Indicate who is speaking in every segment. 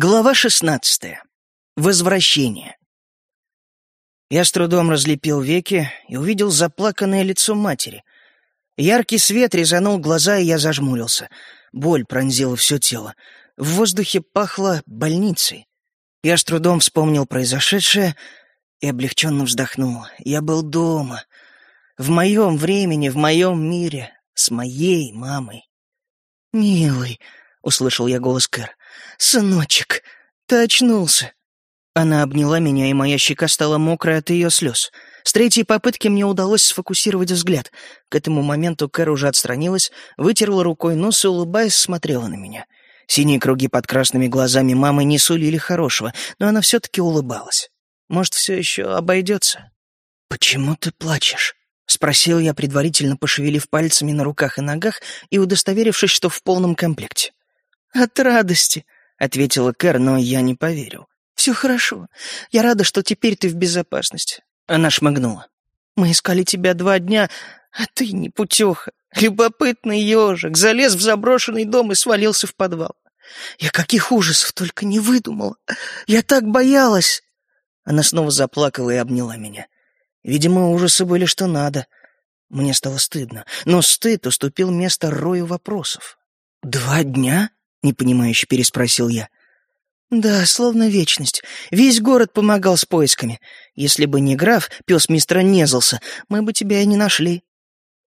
Speaker 1: Глава шестнадцатая. Возвращение. Я с трудом разлепил веки и увидел заплаканное лицо матери. Яркий свет резанул глаза, и я зажмурился. Боль пронзила все тело. В воздухе пахло больницей. Я с трудом вспомнил произошедшее и облегченно вздохнул. Я был дома. В моем времени, в моем мире, с моей мамой. «Милый», — услышал я голос Кэр, «Сыночек, ты очнулся!» Она обняла меня, и моя щека стала мокрой от ее слез. С третьей попытки мне удалось сфокусировать взгляд. К этому моменту Кэр уже отстранилась, вытерла рукой нос и, улыбаясь, смотрела на меня. Синие круги под красными глазами мамы не сулили хорошего, но она все-таки улыбалась. Может, все еще обойдется? «Почему ты плачешь?» — спросил я, предварительно пошевелив пальцами на руках и ногах и удостоверившись, что в полном комплекте. «От радости», — ответила Кэр, но я не поверил. «Все хорошо. Я рада, что теперь ты в безопасности». Она шмыгнула. «Мы искали тебя два дня, а ты не путеха. Любопытный ежик залез в заброшенный дом и свалился в подвал. Я каких ужасов только не выдумала. Я так боялась!» Она снова заплакала и обняла меня. Видимо, ужасы были что надо. Мне стало стыдно, но стыд уступил место рою вопросов. «Два дня?» — непонимающе переспросил я. «Да, словно вечность. Весь город помогал с поисками. Если бы не граф, пес мистера Незлса, мы бы тебя и не нашли».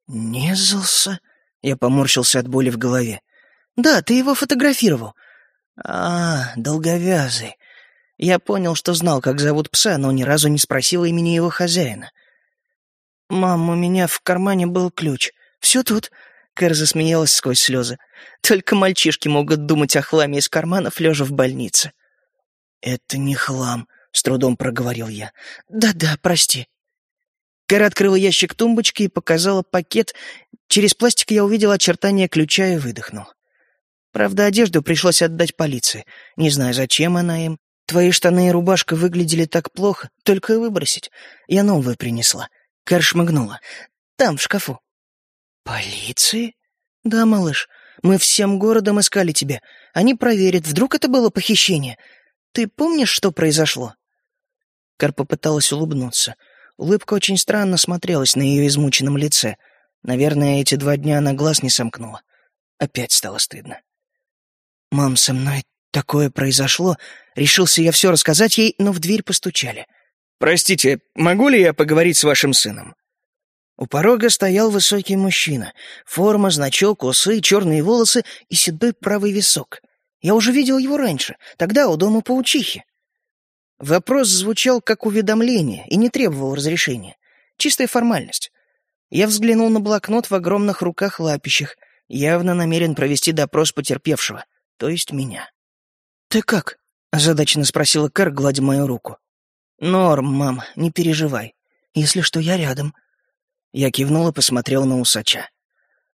Speaker 1: «Незлса?» — я поморщился от боли в голове. «Да, ты его фотографировал». «А, долговязый. Я понял, что знал, как зовут пса, но ни разу не спросил имени его хозяина. «Мам, у меня в кармане был ключ. Все тут». Кэр засмеялась сквозь слезы. Только мальчишки могут думать о хламе из карманов, лежа в больнице. «Это не хлам», — с трудом проговорил я. «Да-да, прости». Кэр открыла ящик тумбочки и показала пакет. Через пластик я увидел очертания ключа и выдохнул. Правда, одежду пришлось отдать полиции. Не знаю, зачем она им. Твои штаны и рубашка выглядели так плохо, только и выбросить. Я новую принесла. Кэр шмыгнула. Там, в шкафу. Полиции? Да, малыш. Мы всем городом искали тебя. Они проверят, вдруг это было похищение. Ты помнишь, что произошло?» Кар попыталась улыбнуться. Улыбка очень странно смотрелась на ее измученном лице. Наверное, эти два дня она глаз не сомкнула. Опять стало стыдно. «Мам, со мной такое произошло. Решился я все рассказать ей, но в дверь постучали.
Speaker 2: «Простите, могу ли я поговорить с вашим сыном?»
Speaker 1: У порога стоял высокий мужчина. Форма, значок, усы, черные волосы и седой правый висок. Я уже видел его раньше, тогда у дома паучихи. Вопрос звучал как уведомление и не требовал разрешения. Чистая формальность. Я взглянул на блокнот в огромных руках лапищах, явно намерен провести допрос потерпевшего, то есть меня. «Ты как?» — озадаченно спросила Кэр, гладя мою руку. «Норм, мам, не переживай. Если что, я рядом», я кивнул и посмотрел на усача.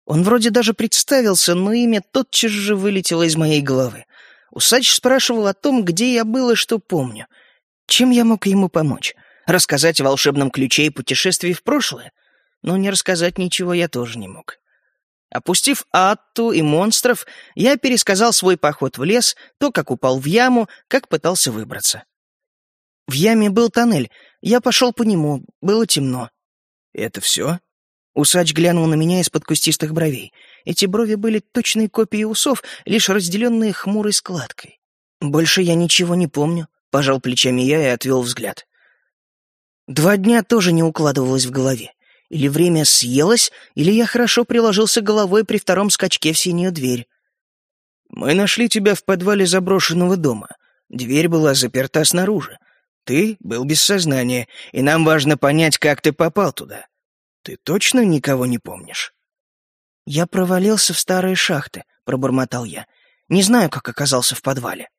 Speaker 1: Он вроде даже представился, но имя тотчас же вылетело из моей головы. Усач спрашивал о том, где я был и что помню. Чем я мог ему помочь? Рассказать о волшебном ключе и путешествии в прошлое? Но не рассказать ничего я тоже не мог. Опустив Атту и монстров, я пересказал свой поход в лес, то, как упал в яму, как пытался выбраться. В яме был тоннель, я пошел по нему, было темно.
Speaker 2: «Это все?»
Speaker 1: Усач глянул на меня из-под кустистых бровей. Эти брови были точной копией усов, лишь разделенные хмурой складкой. «Больше я ничего не помню», — пожал плечами я и отвел взгляд. Два дня тоже не укладывалось в голове. Или время съелось, или я хорошо приложился головой при втором скачке в синюю дверь.
Speaker 2: «Мы нашли тебя в подвале заброшенного дома. Дверь была заперта снаружи. Ты был без сознания, и нам важно понять, как ты попал туда. Ты точно никого не помнишь?»
Speaker 1: «Я провалился в старые шахты», — пробормотал я. «Не знаю, как оказался в подвале».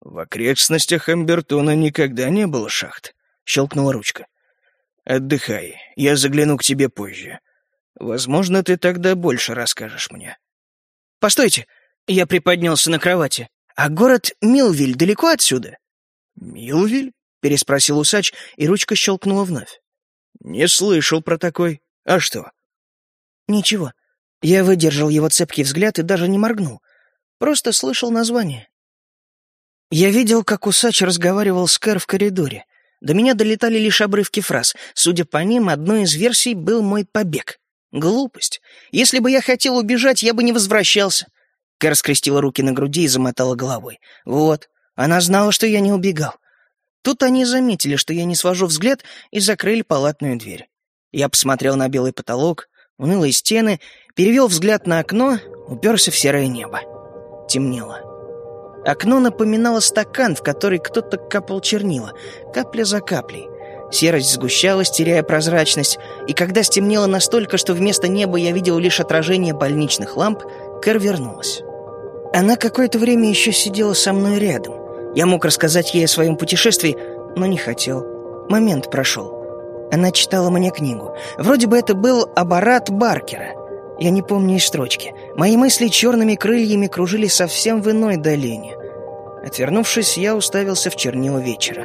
Speaker 2: «В окрестностях Эмбертона никогда не было шахт», — щелкнула ручка. «Отдыхай, я загляну к тебе позже. Возможно, ты тогда больше расскажешь мне».
Speaker 1: «Постойте!» — я приподнялся на кровати. «А город Милвиль далеко отсюда?»
Speaker 2: «Милвиль?»
Speaker 1: — переспросил усач, и ручка щелкнула вновь.
Speaker 2: «Не слышал про такой. А что?»
Speaker 1: «Ничего. Я выдержал его цепкий взгляд и даже не моргнул. Просто слышал название». Я видел, как усач разговаривал с Кэр в коридоре. До меня долетали лишь обрывки фраз. Судя по ним, одной из версий был мой побег. Глупость. Если бы я хотел убежать, я бы не возвращался. Кэр скрестила руки на груди и замотала головой. Вот. Она знала, что я не убегал. Тут они заметили, что я не свожу взгляд, и закрыли палатную дверь. Я посмотрел на белый потолок, унылые стены, перевел взгляд на окно, уперся в серое небо. Темнело. Окно напоминало стакан, в который кто-то капал чернила, капля за каплей. Серость сгущалась, теряя прозрачность, и когда стемнело настолько, что вместо неба я видел лишь отражение больничных ламп, Кэр вернулась. Она какое-то время еще сидела со мной рядом. Я мог рассказать ей о своем путешествии, но не хотел. Момент прошел. Она читала мне книгу. Вроде бы это был «Абарат Баркера». Я не помню и строчки. Мои мысли черными крыльями кружили совсем в иной долине. Отвернувшись, я уставился в чернила вечера.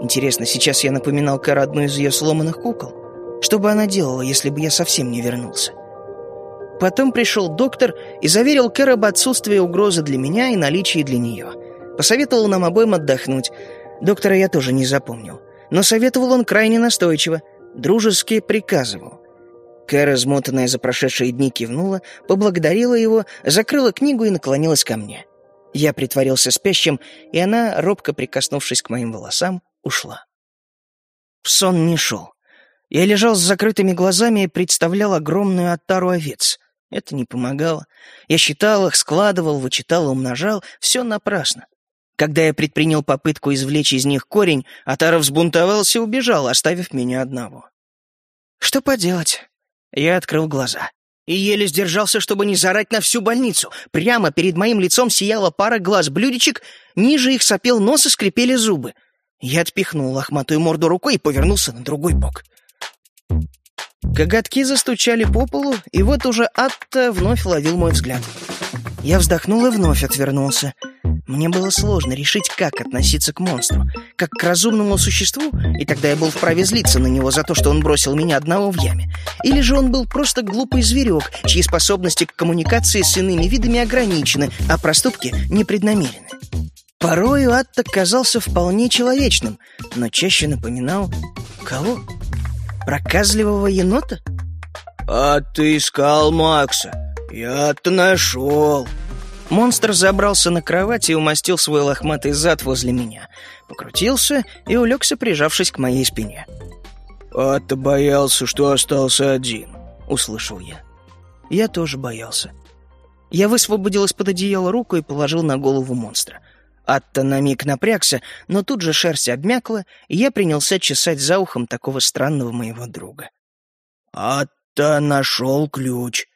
Speaker 1: Интересно, сейчас я напоминал Кэр одну из ее сломанных кукол? Что бы она делала, если бы я совсем не вернулся? Потом пришел доктор и заверил Кэр об отсутствии угрозы для меня и наличии для нее. Посоветовал нам обоим отдохнуть. Доктора я тоже не запомнил. Но советовал он крайне настойчиво, дружески приказывал. Кэр, измотанная за прошедшие дни, кивнула, поблагодарила его, закрыла книгу и наклонилась ко мне. Я притворился спящим, и она, робко прикоснувшись к моим волосам, ушла. В сон не шел. Я лежал с закрытыми глазами и представлял огромную оттару овец. Это не помогало. Я считал их, складывал, вычитал, умножал. Все напрасно. Когда я предпринял попытку извлечь из них корень, Атара взбунтовался и убежал, оставив меня одного. Что поделать? Я открыл глаза. И еле сдержался, чтобы не зарать на всю больницу. Прямо перед моим лицом сияла пара глаз-блюдечек, ниже их сопел нос и скрипели зубы. Я отпихнул лохматую морду рукой и повернулся на другой бок. Коготки застучали по полу, и вот уже Атта вновь ловил мой взгляд. Я вздохнул и вновь отвернулся. Мне было сложно решить, как относиться к монстру, как к разумному существу, и тогда я был вправе злиться на него за то, что он бросил меня одного в яме. Или же он был просто глупый зверек, чьи способности к коммуникации с иными видами ограничены, а проступки непреднамерены. Порою Атта казался вполне человечным, но чаще напоминал... Кого? Проказливого енота?
Speaker 2: «А ты искал Макса? Я-то нашел!»
Speaker 1: Монстр забрался на кровать и умастил свой лохматый зад возле меня. Покрутился и улегся, прижавшись к моей спине.
Speaker 2: «А ты боялся, что остался один?» — услышал я.
Speaker 1: Я тоже боялся. Я высвободил из-под одеяла руку и положил на голову монстра. Атта на миг напрягся, но тут же шерсть обмякла, и я принялся чесать за ухом такого странного моего друга.
Speaker 2: «Атта нашел ключ»,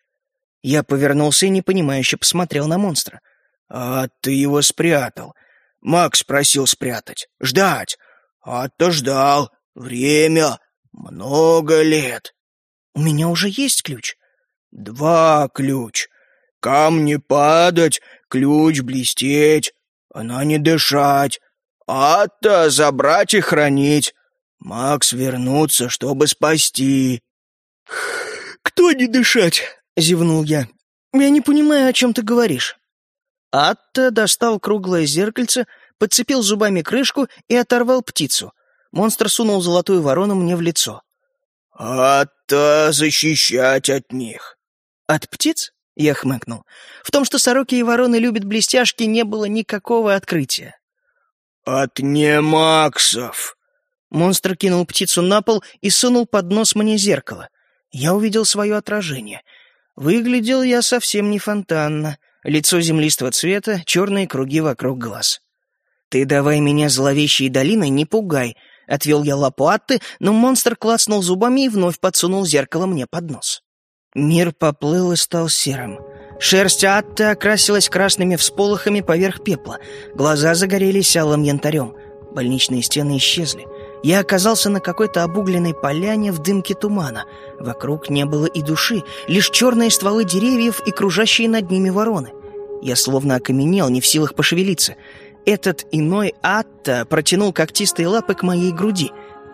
Speaker 1: я повернулся и непонимающе посмотрел на монстра.
Speaker 2: «А ты его спрятал. Макс просил спрятать. Ждать. А то ждал. Время. Много лет».
Speaker 1: «У меня уже есть ключ».
Speaker 2: «Два ключ. Камни падать, ключ блестеть, она не дышать. А-то забрать и хранить. Макс вернуться, чтобы спасти».
Speaker 1: «Кто не дышать?» Зевнул я. «Я не понимаю, о чем ты говоришь». Атта достал круглое зеркальце, подцепил зубами крышку и оторвал птицу. Монстр сунул золотую ворону мне в лицо.
Speaker 2: «Атта защищать от них».
Speaker 1: «От птиц?» — я хмыкнул. В том, что сороки и вороны любят блестяшки, не было никакого открытия.
Speaker 2: «От немаксов».
Speaker 1: Монстр кинул птицу на пол и сунул под нос мне зеркало. Я увидел свое отражение — Выглядел я совсем не фонтанно. Лицо землистого цвета, черные круги вокруг глаз. «Ты давай меня зловещей долиной не пугай», — отвел я лапу Атты, но монстр клацнул зубами и вновь подсунул зеркало мне под нос. Мир поплыл и стал серым. Шерсть Атты окрасилась красными всполохами поверх пепла. Глаза загорелись алым янтарем. Больничные стены исчезли. Я оказался на какой-то обугленной поляне в дымке тумана. Вокруг не было и души, лишь черные стволы деревьев и кружащие над ними вороны. Я словно окаменел, не в силах пошевелиться. Этот иной Атта протянул когтистые лапы к моей груди.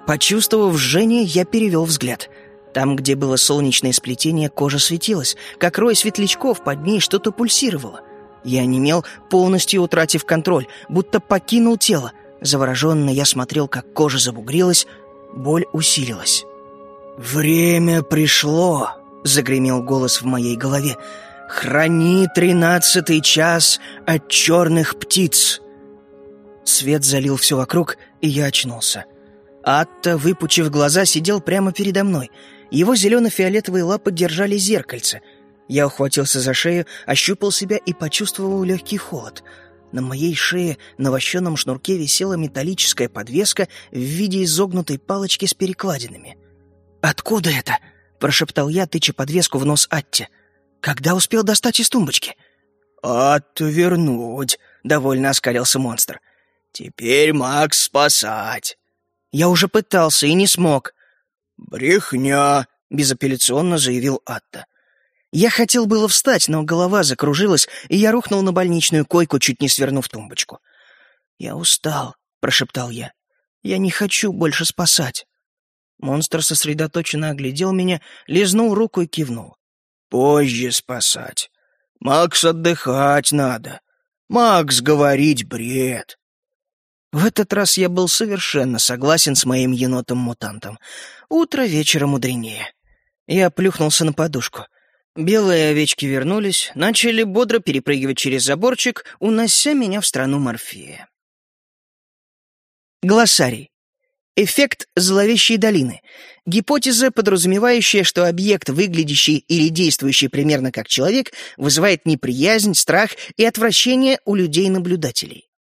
Speaker 1: Почувствовав жжение, я перевел взгляд. Там, где было солнечное сплетение, кожа светилась. Как рой светлячков, под ней что-то пульсировало. Я онемел, полностью утратив контроль, будто покинул тело. Завороженно я смотрел, как кожа забугрилась, боль усилилась.
Speaker 2: «Время пришло!» — загремел голос в моей голове. «Храни тринадцатый час от черных птиц!»
Speaker 1: Свет залил все вокруг, и я очнулся. Атта, выпучив глаза, сидел прямо передо мной. Его зелено-фиолетовые лапы держали зеркальце. Я ухватился за шею, ощупал себя и почувствовал легкий холод. На моей шее на вощеном шнурке висела металлическая подвеска в виде изогнутой палочки с перекладинами. «Откуда это?» — прошептал я, тыча подвеску в нос Атте. «Когда успел достать из тумбочки?»
Speaker 2: «Отвернуть!» — довольно оскалился монстр. «Теперь Макс спасать!»
Speaker 1: «Я уже пытался и не смог!»
Speaker 2: «Брехня!» — безапелляционно заявил Атта.
Speaker 1: Я хотел было встать, но голова закружилась, и я рухнул на больничную койку, чуть не свернув тумбочку. «Я устал», — прошептал я. «Я не хочу больше спасать». Монстр сосредоточенно оглядел меня, лизнул руку и кивнул.
Speaker 2: «Позже спасать. Макс отдыхать надо. Макс говорить бред».
Speaker 1: В этот раз я был совершенно согласен с моим енотом-мутантом. Утро вечера мудренее. Я плюхнулся на подушку. Белые овечки вернулись, начали бодро перепрыгивать через заборчик, унося меня в страну Морфея. Глоссарий. Эффект зловещей долины. Гипотеза, подразумевающая, что объект, выглядящий или действующий примерно как человек, вызывает неприязнь, страх и отвращение у людей-наблюдателей.